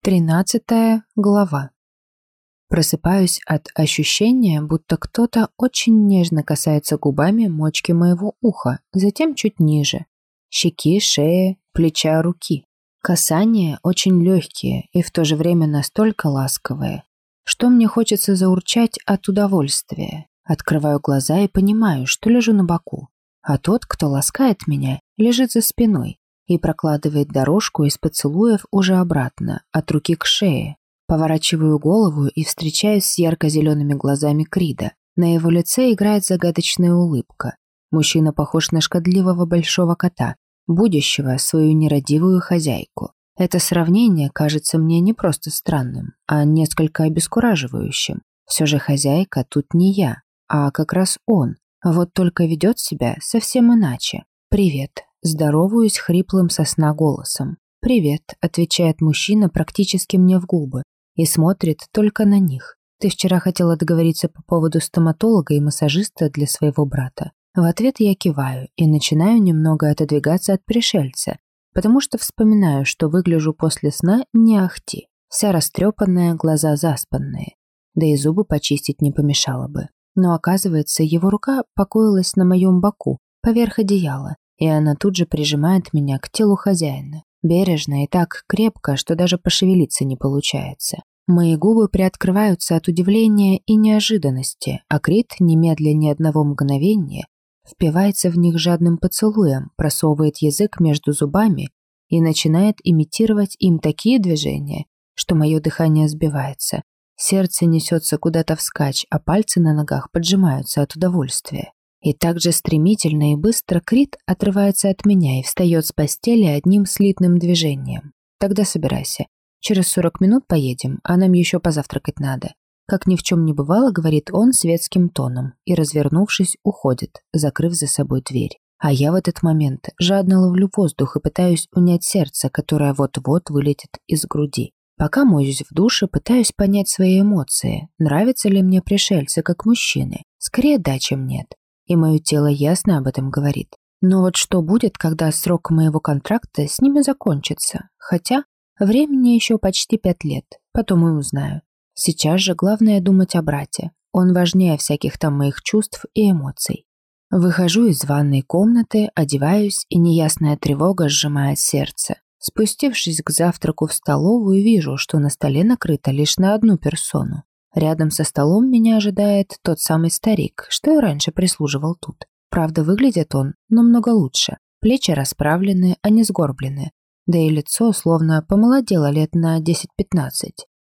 Тринадцатая глава. Просыпаюсь от ощущения, будто кто-то очень нежно касается губами мочки моего уха, затем чуть ниже. Щеки, шеи, плеча, руки. Касания очень легкие и в то же время настолько ласковые, что мне хочется заурчать от удовольствия. Открываю глаза и понимаю, что лежу на боку, а тот, кто ласкает меня, лежит за спиной, и прокладывает дорожку из поцелуев уже обратно, от руки к шее. Поворачиваю голову и встречаюсь с ярко-зелеными глазами Крида. На его лице играет загадочная улыбка. Мужчина похож на шкодливого большого кота, будущего свою нерадивую хозяйку. Это сравнение кажется мне не просто странным, а несколько обескураживающим. Все же хозяйка тут не я, а как раз он. Вот только ведет себя совсем иначе. «Привет», Здороваюсь хриплым сосна голосом. «Привет», — отвечает мужчина практически мне в губы и смотрит только на них. «Ты вчера хотела договориться по поводу стоматолога и массажиста для своего брата». В ответ я киваю и начинаю немного отодвигаться от пришельца, потому что вспоминаю, что выгляжу после сна не ахти. Вся растрепанная, глаза заспанные. Да и зубы почистить не помешало бы. Но оказывается, его рука покоилась на моем боку, поверх одеяла, и она тут же прижимает меня к телу хозяина. Бережно и так крепко, что даже пошевелиться не получается. Мои губы приоткрываются от удивления и неожиданности, а Крит, немедля ни одного мгновения, впивается в них жадным поцелуем, просовывает язык между зубами и начинает имитировать им такие движения, что мое дыхание сбивается. Сердце несется куда-то вскачь, а пальцы на ногах поджимаются от удовольствия. И так же стремительно и быстро Крит отрывается от меня и встает с постели одним слитным движением. Тогда собирайся. Через сорок минут поедем, а нам еще позавтракать надо. Как ни в чем не бывало, говорит он светским тоном и, развернувшись, уходит, закрыв за собой дверь. А я в этот момент жадно ловлю воздух и пытаюсь унять сердце, которое вот-вот вылетит из груди. Пока моюсь в душе, пытаюсь понять свои эмоции. Нравятся ли мне пришельцы как мужчины? Скорее да, чем нет и мое тело ясно об этом говорит. Но вот что будет, когда срок моего контракта с ними закончится? Хотя времени еще почти пять лет, потом и узнаю. Сейчас же главное думать о брате. Он важнее всяких там моих чувств и эмоций. Выхожу из ванной комнаты, одеваюсь, и неясная тревога сжимает сердце. Спустившись к завтраку в столовую, вижу, что на столе накрыто лишь на одну персону. Рядом со столом меня ожидает тот самый старик, что и раньше прислуживал тут. Правда, выглядит он намного лучше. Плечи расправлены, а не сгорблены. Да и лицо словно помолодело лет на 10-15.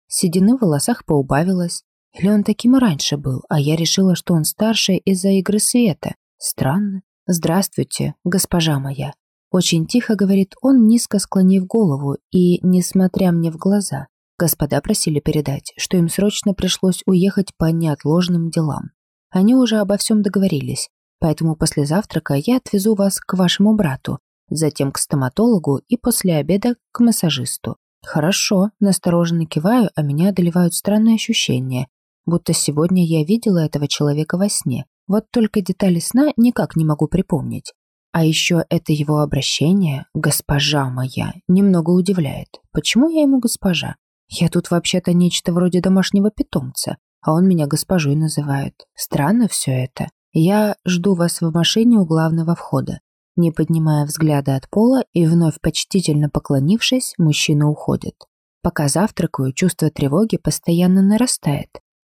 Седины в волосах поубавилось. Или он таким и раньше был, а я решила, что он старше из-за игры света. Странно. «Здравствуйте, госпожа моя». Очень тихо говорит он, низко склонив голову и не смотря мне в глаза. Господа просили передать, что им срочно пришлось уехать по неотложным делам. Они уже обо всем договорились, поэтому после завтрака я отвезу вас к вашему брату, затем к стоматологу и после обеда к массажисту. Хорошо, настороженно киваю, а меня одолевают странные ощущения, будто сегодня я видела этого человека во сне. Вот только детали сна никак не могу припомнить. А еще это его обращение «госпожа моя» немного удивляет. Почему я ему госпожа? Я тут вообще-то нечто вроде домашнего питомца, а он меня госпожой называет. Странно все это. Я жду вас в машине у главного входа. Не поднимая взгляда от пола и вновь почтительно поклонившись, мужчина уходит. Пока завтракаю, чувство тревоги постоянно нарастает.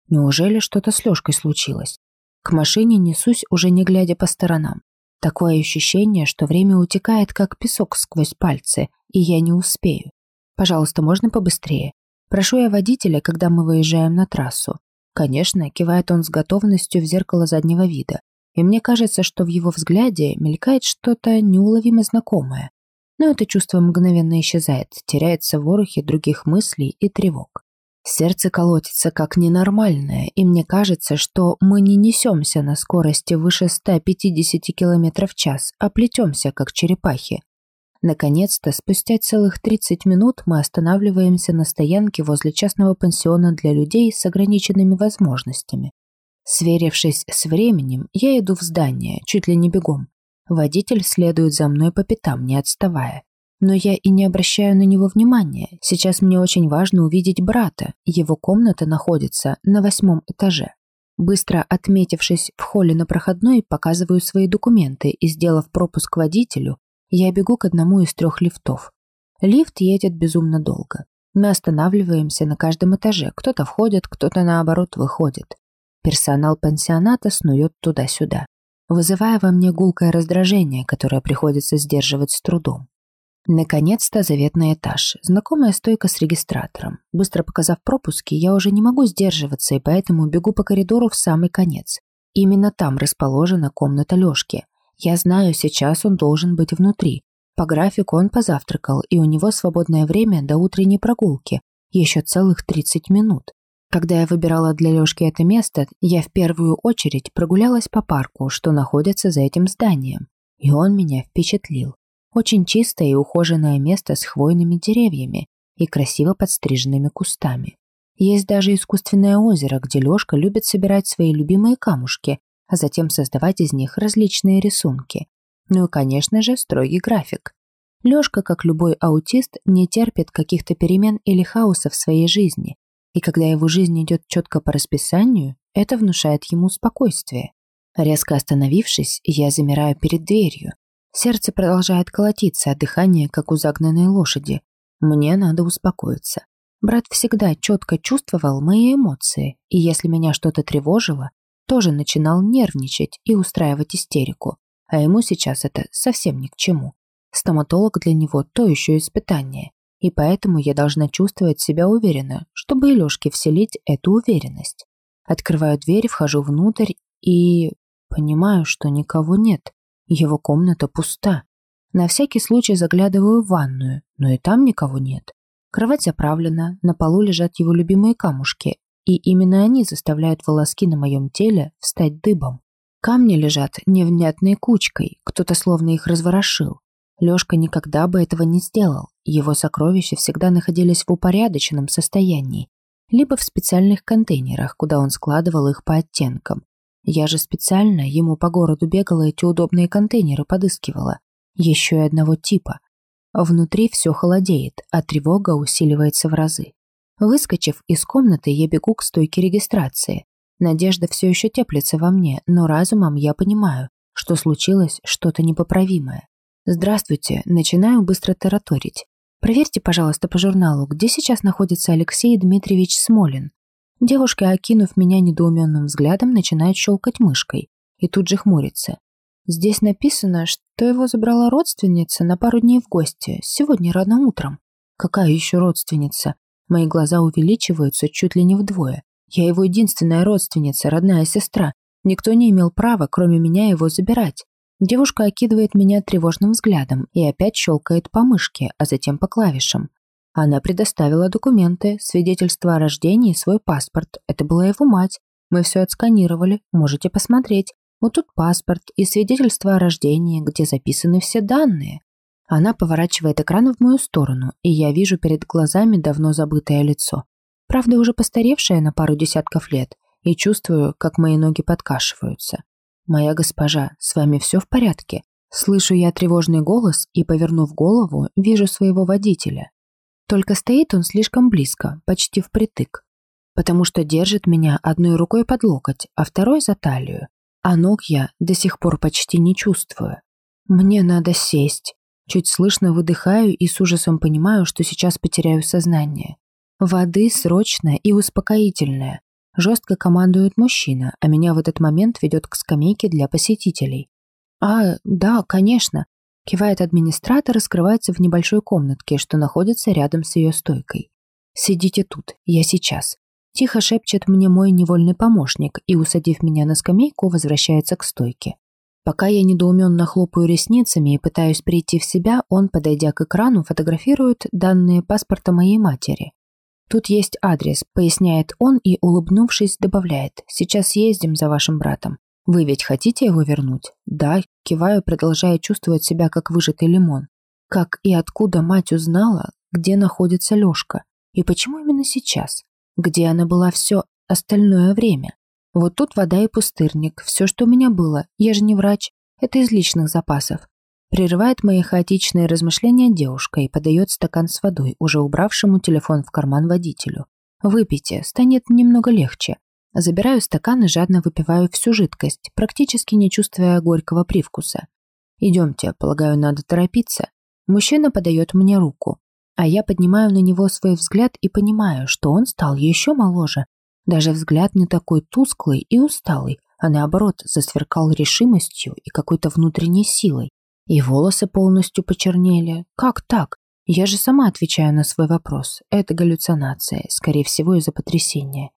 Неужели что-то с Лёшкой случилось? К машине несусь, уже не глядя по сторонам. Такое ощущение, что время утекает, как песок сквозь пальцы, и я не успею. Пожалуйста, можно побыстрее? Прошу я водителя, когда мы выезжаем на трассу. Конечно, кивает он с готовностью в зеркало заднего вида. И мне кажется, что в его взгляде мелькает что-то неуловимо знакомое. Но это чувство мгновенно исчезает, теряется в ворохе других мыслей и тревог. Сердце колотится как ненормальное, и мне кажется, что мы не несемся на скорости выше 150 км в час, а плетемся, как черепахи. Наконец-то, спустя целых 30 минут мы останавливаемся на стоянке возле частного пансиона для людей с ограниченными возможностями. Сверившись с временем, я иду в здание, чуть ли не бегом. Водитель следует за мной по пятам, не отставая. Но я и не обращаю на него внимания. Сейчас мне очень важно увидеть брата. Его комната находится на восьмом этаже. Быстро отметившись в холле на проходной, показываю свои документы и, сделав пропуск водителю, я бегу к одному из трех лифтов. Лифт едет безумно долго. Мы останавливаемся на каждом этаже. Кто-то входит, кто-то наоборот выходит. Персонал пансионата снует туда-сюда, вызывая во мне гулкое раздражение, которое приходится сдерживать с трудом. Наконец-то заветный этаж. Знакомая стойка с регистратором. Быстро показав пропуски, я уже не могу сдерживаться и поэтому бегу по коридору в самый конец. Именно там расположена комната Лёшки. Я знаю, сейчас он должен быть внутри. По графику он позавтракал, и у него свободное время до утренней прогулки. Еще целых 30 минут. Когда я выбирала для Лёшки это место, я в первую очередь прогулялась по парку, что находится за этим зданием. И он меня впечатлил. Очень чистое и ухоженное место с хвойными деревьями и красиво подстриженными кустами. Есть даже искусственное озеро, где Лёшка любит собирать свои любимые камушки, а затем создавать из них различные рисунки. Ну и, конечно же, строгий график. Лёшка, как любой аутист, не терпит каких-то перемен или хаоса в своей жизни. И когда его жизнь идет четко по расписанию, это внушает ему спокойствие. Резко остановившись, я замираю перед дверью, Сердце продолжает колотиться, а дыхание, как у загнанной лошади. Мне надо успокоиться. Брат всегда четко чувствовал мои эмоции, и если меня что-то тревожило, тоже начинал нервничать и устраивать истерику. А ему сейчас это совсем ни к чему. Стоматолог для него то еще испытание. И поэтому я должна чувствовать себя уверенно, чтобы и вселить эту уверенность. Открываю дверь, вхожу внутрь и понимаю, что никого нет. Его комната пуста. На всякий случай заглядываю в ванную, но и там никого нет. Кровать заправлена, на полу лежат его любимые камушки, и именно они заставляют волоски на моем теле встать дыбом. Камни лежат невнятной кучкой, кто-то словно их разворошил. Лёшка никогда бы этого не сделал, его сокровища всегда находились в упорядоченном состоянии, либо в специальных контейнерах, куда он складывал их по оттенкам. Я же специально ему по городу бегала эти удобные контейнеры подыскивала. Еще и одного типа. Внутри все холодеет, а тревога усиливается в разы. Выскочив из комнаты, я бегу к стойке регистрации. Надежда все еще теплится во мне, но разумом я понимаю, что случилось что-то непоправимое. «Здравствуйте», начинаю быстро тараторить. «Проверьте, пожалуйста, по журналу, где сейчас находится Алексей Дмитриевич Смолин. Девушка, окинув меня недоуменным взглядом, начинает щелкать мышкой и тут же хмурится. Здесь написано, что его забрала родственница на пару дней в гости, сегодня рано утром. Какая еще родственница? Мои глаза увеличиваются чуть ли не вдвое. Я его единственная родственница, родная сестра. Никто не имел права, кроме меня, его забирать. Девушка окидывает меня тревожным взглядом и опять щелкает по мышке, а затем по клавишам. Она предоставила документы, свидетельство о рождении свой паспорт. Это была его мать. Мы все отсканировали, можете посмотреть. Вот тут паспорт и свидетельство о рождении, где записаны все данные. Она поворачивает экран в мою сторону, и я вижу перед глазами давно забытое лицо. Правда, уже постаревшее на пару десятков лет, и чувствую, как мои ноги подкашиваются. «Моя госпожа, с вами все в порядке?» Слышу я тревожный голос и, повернув голову, вижу своего водителя. Только стоит он слишком близко, почти впритык, потому что держит меня одной рукой под локоть, а второй за талию, а ног я до сих пор почти не чувствую. Мне надо сесть. Чуть слышно выдыхаю и с ужасом понимаю, что сейчас потеряю сознание. Воды срочно и успокоительное. Жестко командует мужчина, а меня в этот момент ведет к скамейке для посетителей. А, да, конечно. Кивает администратор и скрывается в небольшой комнатке, что находится рядом с ее стойкой. «Сидите тут, я сейчас». Тихо шепчет мне мой невольный помощник и, усадив меня на скамейку, возвращается к стойке. Пока я недоуменно хлопаю ресницами и пытаюсь прийти в себя, он, подойдя к экрану, фотографирует данные паспорта моей матери. «Тут есть адрес», — поясняет он и, улыбнувшись, добавляет. «Сейчас ездим за вашим братом». «Вы ведь хотите его вернуть?» «Да», киваю, продолжая чувствовать себя как выжатый лимон. Как и откуда мать узнала, где находится Лёшка? И почему именно сейчас? Где она была все остальное время? Вот тут вода и пустырник, все, что у меня было. Я же не врач, это из личных запасов. Прерывает мои хаотичные размышления девушка и подает стакан с водой, уже убравшему телефон в карман водителю. «Выпейте, станет немного легче». Забираю стакан и жадно выпиваю всю жидкость, практически не чувствуя горького привкуса. «Идемте, полагаю, надо торопиться». Мужчина подает мне руку, а я поднимаю на него свой взгляд и понимаю, что он стал еще моложе. Даже взгляд не такой тусклый и усталый, а наоборот засверкал решимостью и какой-то внутренней силой. И волосы полностью почернели. Как так? Я же сама отвечаю на свой вопрос. Это галлюцинация, скорее всего, из-за потрясения.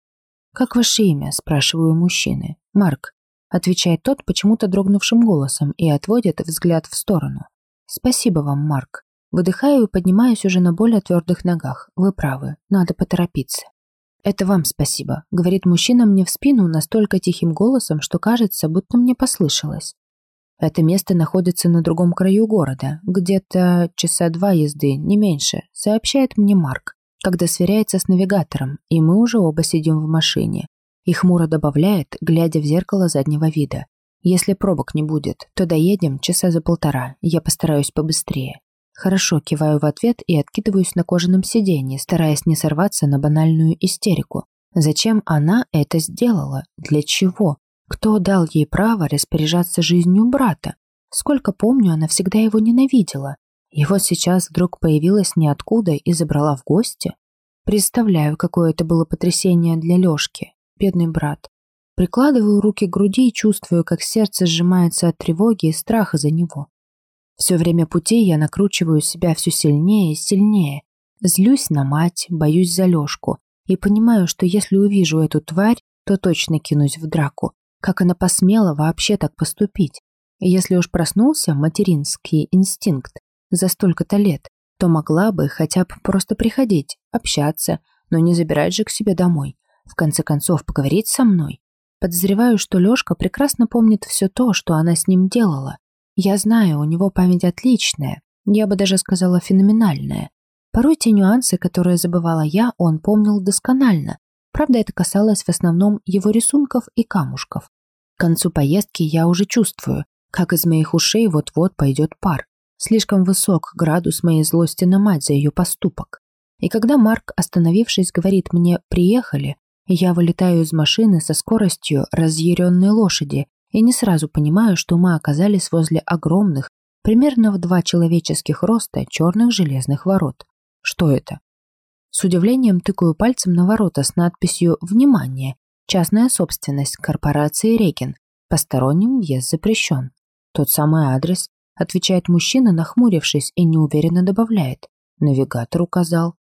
«Как ваше имя?» – спрашиваю мужчины. «Марк», – отвечает тот почему-то дрогнувшим голосом и отводит взгляд в сторону. «Спасибо вам, Марк». Выдыхаю и поднимаюсь уже на более твердых ногах. Вы правы, надо поторопиться. «Это вам спасибо», — говорит мужчина мне в спину настолько тихим голосом, что кажется, будто мне послышалось. Это место находится на другом краю города, где-то часа два езды, не меньше, сообщает мне Марк, когда сверяется с навигатором, и мы уже оба сидим в машине. И хмуро добавляет, глядя в зеркало заднего вида. Если пробок не будет, то доедем часа за полтора, я постараюсь побыстрее. Хорошо, киваю в ответ и откидываюсь на кожаном сиденье, стараясь не сорваться на банальную истерику. Зачем она это сделала? Для чего? Кто дал ей право распоряжаться жизнью брата? Сколько помню, она всегда его ненавидела. И вот сейчас вдруг появилась ниоткуда и забрала в гости. Представляю, какое это было потрясение для Лёшки, бедный брат. Прикладываю руки к груди и чувствую, как сердце сжимается от тревоги и страха за него. Все время пути я накручиваю себя все сильнее и сильнее. Злюсь на мать, боюсь за Лёшку и понимаю, что если увижу эту тварь, то точно кинусь в драку. Как она посмела вообще так поступить? Если уж проснулся материнский инстинкт за столько-то лет, то могла бы хотя бы просто приходить, общаться, но не забирать же к себе домой. В конце концов, поговорить со мной. Подозреваю, что Лёшка прекрасно помнит все то, что она с ним делала. Я знаю, у него память отличная, я бы даже сказала феноменальная. Порой те нюансы, которые забывала я, он помнил досконально, Правда, это касалось в основном его рисунков и камушков. К концу поездки я уже чувствую, как из моих ушей вот-вот пойдет пар. Слишком высок градус моей злости на мать за ее поступок. И когда Марк, остановившись, говорит мне «приехали», я вылетаю из машины со скоростью разъяренной лошади и не сразу понимаю, что мы оказались возле огромных, примерно в два человеческих роста, черных железных ворот. Что это? С удивлением тыкаю пальцем на ворота с надписью «Внимание! Частная собственность корпорации Реген. Посторонним въезд запрещен». Тот самый адрес, отвечает мужчина, нахмурившись и неуверенно добавляет. Навигатор указал.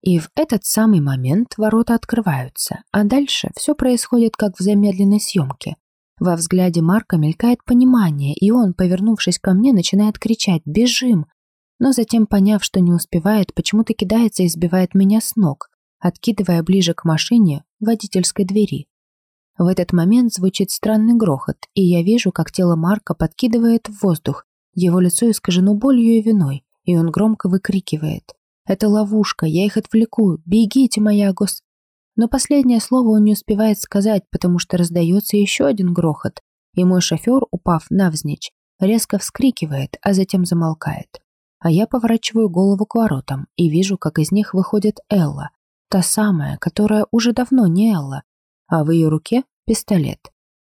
И в этот самый момент ворота открываются, а дальше все происходит как в замедленной съемке. Во взгляде Марка мелькает понимание, и он, повернувшись ко мне, начинает кричать «Бежим! но затем, поняв, что не успевает, почему-то кидается и сбивает меня с ног, откидывая ближе к машине водительской двери. В этот момент звучит странный грохот, и я вижу, как тело Марка подкидывает в воздух, его лицо искажено болью и виной, и он громко выкрикивает. «Это ловушка, я их отвлеку, бегите, моя гос...» Но последнее слово он не успевает сказать, потому что раздается еще один грохот, и мой шофер, упав навзничь, резко вскрикивает, а затем замолкает а я поворачиваю голову к воротам и вижу, как из них выходит Элла, та самая, которая уже давно не Элла, а в ее руке пистолет.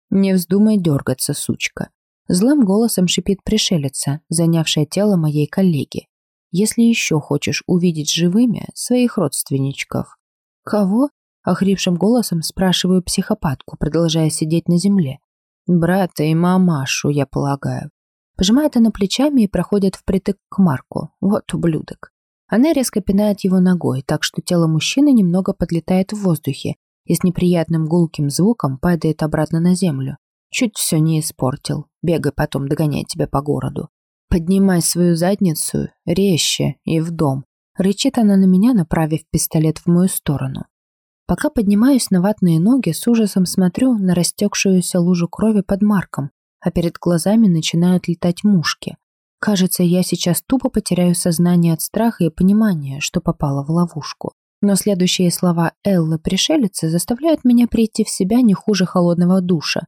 «Не вздумай дергаться, сучка!» Злым голосом шипит пришелица, занявшая тело моей коллеги. «Если еще хочешь увидеть живыми своих родственничков». «Кого?» – охрипшим голосом спрашиваю психопатку, продолжая сидеть на земле. «Брата и мамашу, я полагаю. Пожимает она плечами и проходит впритык к Марку. Вот ублюдок. Она резко пинает его ногой, так что тело мужчины немного подлетает в воздухе и с неприятным гулким звуком падает обратно на землю. Чуть все не испортил. Бегай потом, догоняй тебя по городу. Поднимай свою задницу резче и в дом. Рычит она на меня, направив пистолет в мою сторону. Пока поднимаюсь на ватные ноги, с ужасом смотрю на растекшуюся лужу крови под Марком, а перед глазами начинают летать мушки. Кажется, я сейчас тупо потеряю сознание от страха и понимания, что попала в ловушку. Но следующие слова Эллы пришелицы заставляют меня прийти в себя не хуже холодного душа.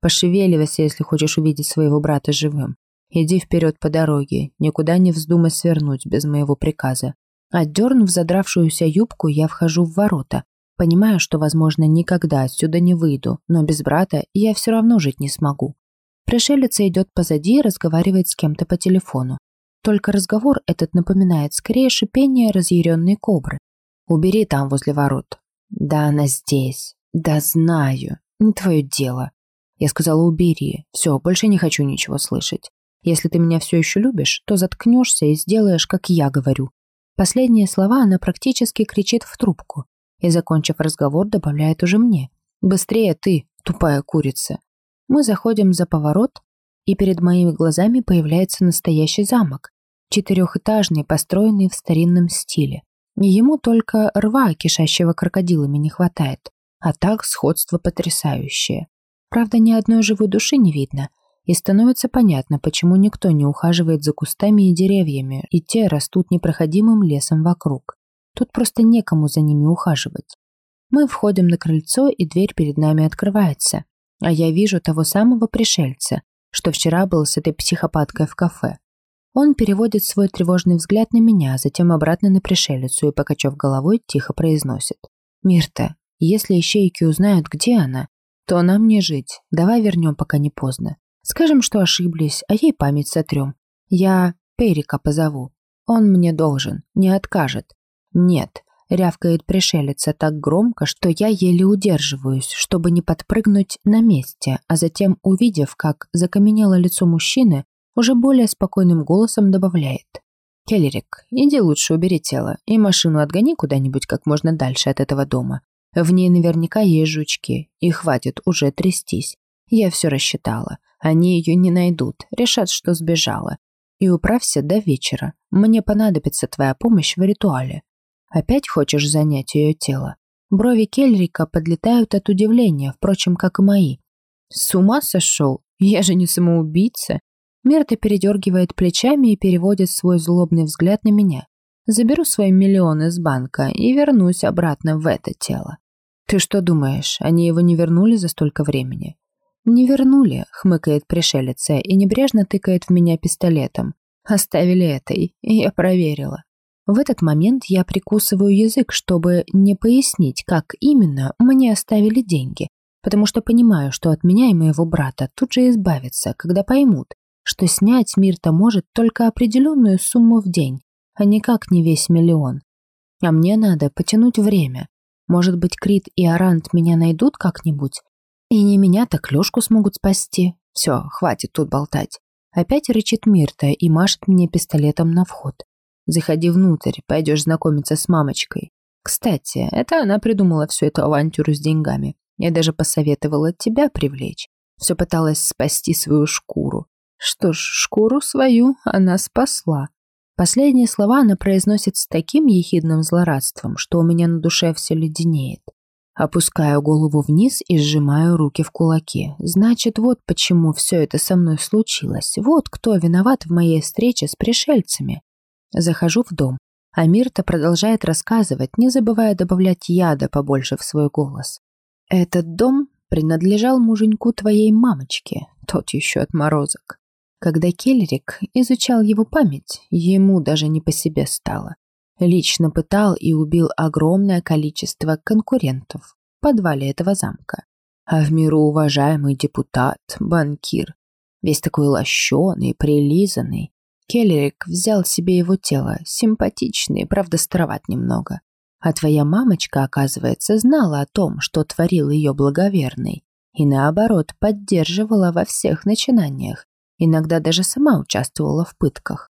Пошевеливайся, если хочешь увидеть своего брата живым. Иди вперед по дороге, никуда не вздумай свернуть без моего приказа. Отдернув задравшуюся юбку, я вхожу в ворота. Понимаю, что, возможно, никогда отсюда не выйду, но без брата я все равно жить не смогу. Пришелица идет позади и разговаривает с кем-то по телефону. Только разговор этот напоминает скорее шипение разъяренной кобры. «Убери там возле ворот». «Да она здесь. Да знаю. Не твое дело». Я сказала «убери». Все, больше не хочу ничего слышать. Если ты меня все еще любишь, то заткнешься и сделаешь, как я говорю. Последние слова она практически кричит в трубку и, закончив разговор, добавляет уже мне. «Быстрее ты, тупая курица». Мы заходим за поворот, и перед моими глазами появляется настоящий замок. Четырехэтажный, построенный в старинном стиле. Ему только рва, кишащего крокодилами, не хватает. А так сходство потрясающее. Правда, ни одной живой души не видно, и становится понятно, почему никто не ухаживает за кустами и деревьями, и те растут непроходимым лесом вокруг. Тут просто некому за ними ухаживать. Мы входим на крыльцо, и дверь перед нами открывается. А я вижу того самого пришельца, что вчера был с этой психопаткой в кафе. Он переводит свой тревожный взгляд на меня, затем обратно на пришелицу и, покачав головой, тихо произносит. «Мирта, если ищейки узнают, где она, то нам не жить. Давай вернем, пока не поздно. Скажем, что ошиблись, а ей память сотрем. Я Перика позову. Он мне должен, не откажет. Нет, рявкает пришелица так громко, что я еле удерживаюсь, чтобы не подпрыгнуть на месте, а затем, увидев, как закаменело лицо мужчины, уже более спокойным голосом добавляет. «Келлерик, иди лучше убери тело и машину отгони куда-нибудь как можно дальше от этого дома. В ней наверняка есть жучки, и хватит уже трястись. Я все рассчитала. Они ее не найдут, решат, что сбежала. И управься до вечера. Мне понадобится твоя помощь в ритуале. Опять хочешь занять ее тело? Брови Кельрика подлетают от удивления, впрочем, как и мои. С ума сошел? Я же не самоубийца. Мерта передергивает плечами и переводит свой злобный взгляд на меня. Заберу свои миллионы из банка и вернусь обратно в это тело. Ты что думаешь, они его не вернули за столько времени? «Не вернули», — хмыкает пришелица и небрежно тыкает в меня пистолетом. «Оставили этой, и я проверила». В этот момент я прикусываю язык, чтобы не пояснить, как именно мне оставили деньги, потому что понимаю, что от меня и моего брата тут же избавятся, когда поймут, что снять Мирта может только определенную сумму в день, а никак не весь миллион. А мне надо потянуть время. Может быть, Крит и Арант меня найдут как-нибудь, и не меня, так Лёшку смогут спасти. Все, хватит тут болтать. Опять рычит Мирта и машет мне пистолетом на вход. Заходи внутрь, пойдешь знакомиться с мамочкой. Кстати, это она придумала всю эту авантюру с деньгами. Я даже посоветовала тебя привлечь. Все пыталась спасти свою шкуру. Что ж, шкуру свою она спасла. Последние слова она произносит с таким ехидным злорадством, что у меня на душе все леденеет. Опускаю голову вниз и сжимаю руки в кулаки. Значит, вот почему все это со мной случилось. Вот кто виноват в моей встрече с пришельцами. Захожу в дом, а Мирта продолжает рассказывать, не забывая добавлять яда побольше в свой голос. Этот дом принадлежал муженьку твоей мамочки, тот еще отморозок. Когда Келлерик изучал его память, ему даже не по себе стало. Лично пытал и убил огромное количество конкурентов в подвале этого замка. А в миру уважаемый депутат, банкир, весь такой лощеный, прилизанный, Келлерик взял себе его тело, симпатичный, правда староват немного. А твоя мамочка, оказывается, знала о том, что творил ее благоверный, и наоборот поддерживала во всех начинаниях, иногда даже сама участвовала в пытках.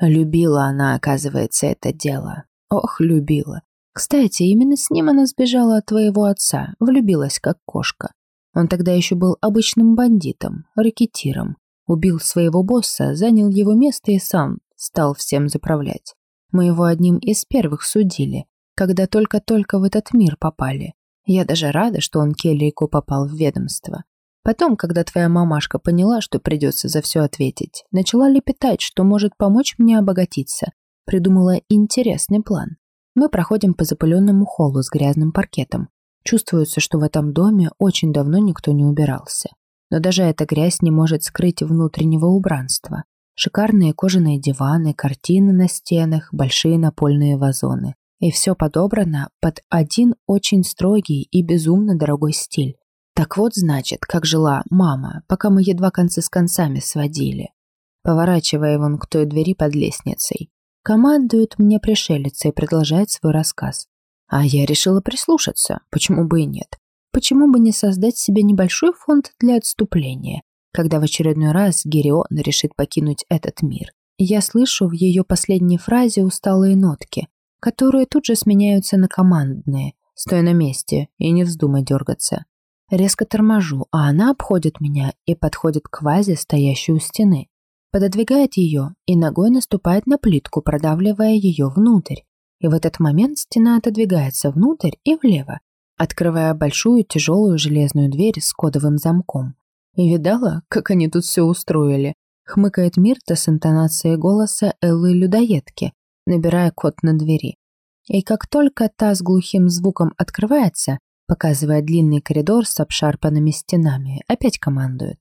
Любила она, оказывается, это дело. Ох, любила. Кстати, именно с ним она сбежала от твоего отца, влюбилась как кошка. Он тогда еще был обычным бандитом, ракетиром. Убил своего босса, занял его место и сам стал всем заправлять. Мы его одним из первых судили, когда только-только в этот мир попали. Я даже рада, что он Келлику попал в ведомство. Потом, когда твоя мамашка поняла, что придется за все ответить, начала лепетать, что может помочь мне обогатиться. Придумала интересный план. Мы проходим по запыленному холлу с грязным паркетом. Чувствуется, что в этом доме очень давно никто не убирался. Но даже эта грязь не может скрыть внутреннего убранства. Шикарные кожаные диваны, картины на стенах, большие напольные вазоны. И все подобрано под один очень строгий и безумно дорогой стиль. Так вот, значит, как жила мама, пока мы едва концы с концами сводили. Поворачивая вон к той двери под лестницей. Командует мне пришелица и продолжает свой рассказ. А я решила прислушаться, почему бы и нет. Почему бы не создать себе небольшой фонд для отступления, когда в очередной раз Герион решит покинуть этот мир. Я слышу в ее последней фразе усталые нотки, которые тут же сменяются на командные. Стой на месте и не вздумай дергаться. Резко торможу, а она обходит меня и подходит к вазе, стоящей у стены. Пододвигает ее и ногой наступает на плитку, продавливая ее внутрь. И в этот момент стена отодвигается внутрь и влево, открывая большую тяжелую железную дверь с кодовым замком. И видала, как они тут все устроили? Хмыкает Мирта с интонацией голоса Эллы-людоедки, набирая код на двери. И как только та с глухим звуком открывается, показывая длинный коридор с обшарпанными стенами, опять командует.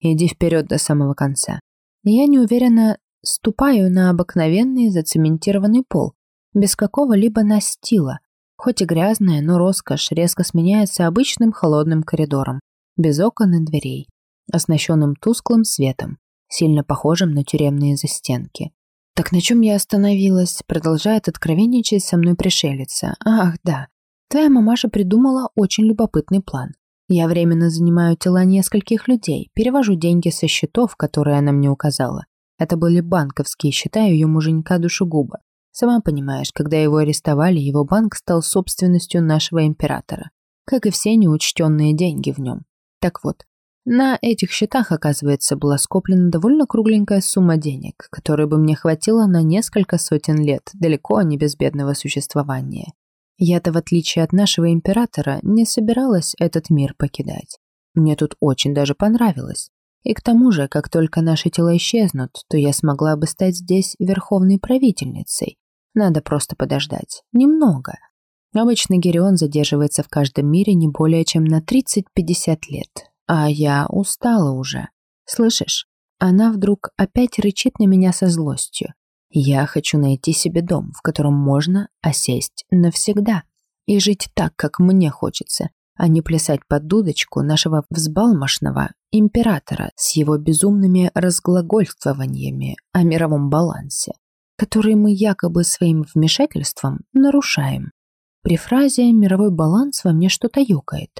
«Иди вперед до самого конца». Я неуверенно ступаю на обыкновенный зацементированный пол, без какого-либо настила, хоть и грязная, но роскошь резко сменяется обычным холодным коридором, без окон и дверей, оснащенным тусклым светом, сильно похожим на тюремные застенки. «Так на чем я остановилась?» Продолжает откровенничать со мной пришелица. «Ах, да. Твоя мамаша придумала очень любопытный план. Я временно занимаю тела нескольких людей, перевожу деньги со счетов, которые она мне указала. Это были банковские счета ее муженька душегуба. Сама понимаешь, когда его арестовали, его банк стал собственностью нашего императора, как и все неучтенные деньги в нем. Так вот, на этих счетах, оказывается, была скоплена довольно кругленькая сумма денег, которой бы мне хватило на несколько сотен лет, далеко не безбедного существования. Я-то, в отличие от нашего императора, не собиралась этот мир покидать. Мне тут очень даже понравилось. И к тому же, как только наши тела исчезнут, то я смогла бы стать здесь верховной правительницей. Надо просто подождать. Немного. Обычно Герион задерживается в каждом мире не более чем на 30-50 лет, а я устала уже. Слышишь? Она вдруг опять рычит на меня со злостью. Я хочу найти себе дом, в котором можно осесть навсегда и жить так, как мне хочется, а не плясать под дудочку нашего взбалмошного императора с его безумными разглагольствованиями о мировом балансе, которые мы якобы своим вмешательством нарушаем. При фразе «мировой баланс» во мне что-то юкает.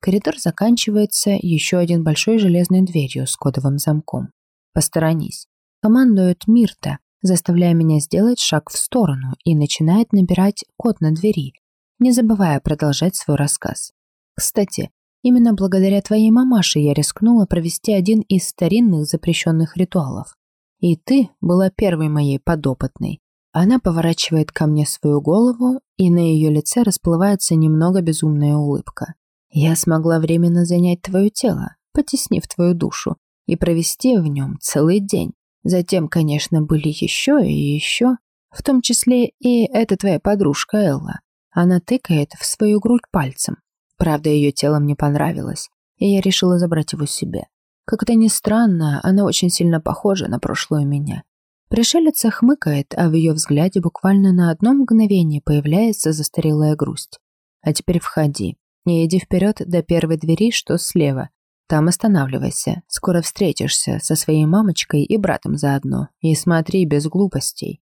Коридор заканчивается еще один большой железной дверью с кодовым замком. «Посторонись». Командует Мирта, заставляя меня сделать шаг в сторону и начинает набирать код на двери, не забывая продолжать свой рассказ. Кстати, именно благодаря твоей мамаше я рискнула провести один из старинных запрещенных ритуалов. И ты была первой моей подопытной. Она поворачивает ко мне свою голову, и на ее лице расплывается немного безумная улыбка. Я смогла временно занять твое тело, потеснив твою душу, и провести в нем целый день. Затем, конечно, были еще и еще, в том числе и эта твоя подружка Элла. Она тыкает в свою грудь пальцем. Правда, ее тело мне понравилось, и я решила забрать его себе. Как это ни странно, она очень сильно похожа на прошлую меня. Пришелица хмыкает, а в ее взгляде буквально на одно мгновение появляется застарелая грусть. А теперь входи и иди вперед до первой двери, что слева. Там останавливайся. Скоро встретишься со своей мамочкой и братом заодно. И смотри без глупостей.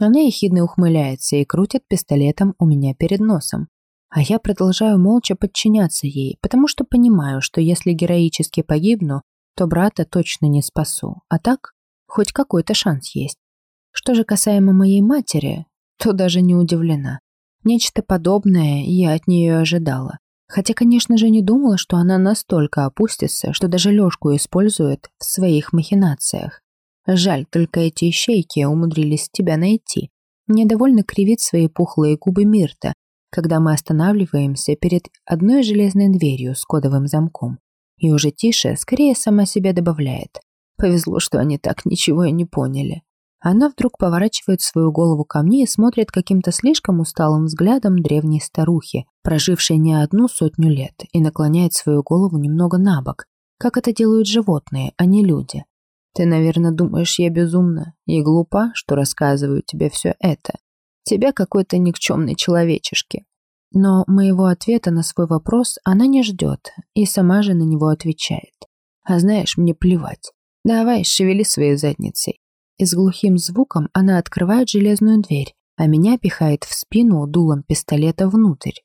Она ехидно ухмыляется и крутит пистолетом у меня перед носом. А я продолжаю молча подчиняться ей, потому что понимаю, что если героически погибну, то брата точно не спасу. А так, хоть какой-то шанс есть. Что же касаемо моей матери, то даже не удивлена. Нечто подобное я от нее ожидала. Хотя, конечно же, не думала, что она настолько опустится, что даже Лёшку использует в своих махинациях. Жаль, только эти ищейки умудрились тебя найти. Недовольно кривит свои пухлые губы Мирта, когда мы останавливаемся перед одной железной дверью с кодовым замком. И уже тише, скорее сама себе добавляет. Повезло, что они так ничего и не поняли. Она вдруг поворачивает свою голову ко мне и смотрит каким-то слишком усталым взглядом древней старухи, прожившей не одну сотню лет, и наклоняет свою голову немного на бок, как это делают животные, а не люди. Ты, наверное, думаешь, я безумна и глупа, что рассказываю тебе все это. Тебя какой-то никчемный человечешки. Но моего ответа на свой вопрос она не ждет и сама же на него отвечает. А знаешь, мне плевать. Давай, шевели своей задницей. И с глухим звуком она открывает железную дверь, а меня пихает в спину дулом пистолета внутрь.